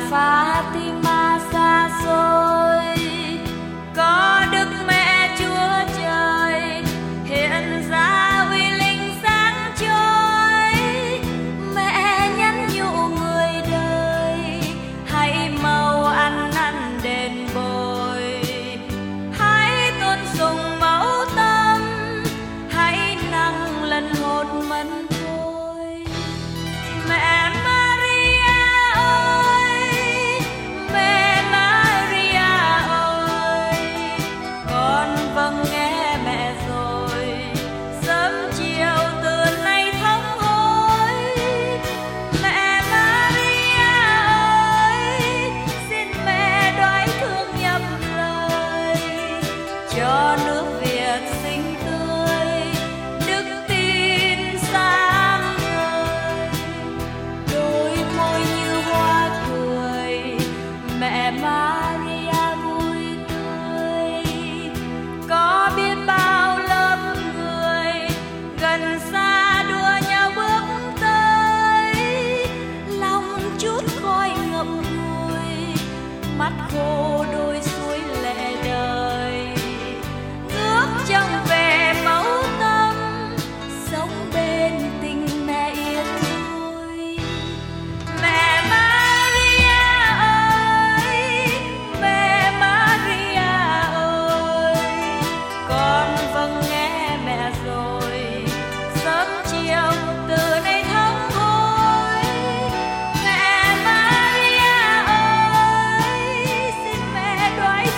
Fatima xa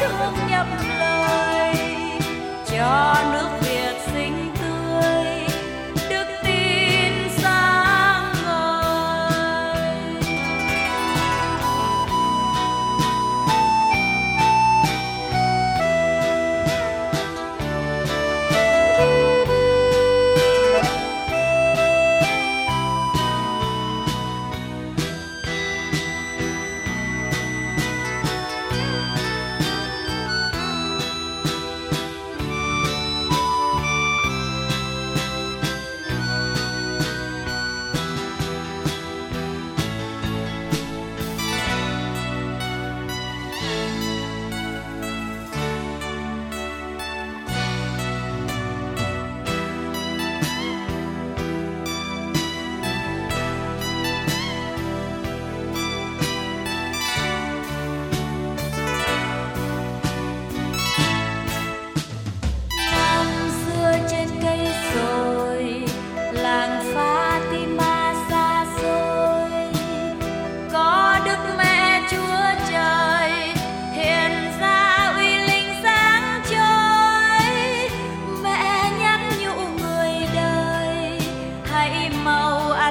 thương nhầm lời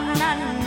านนั้น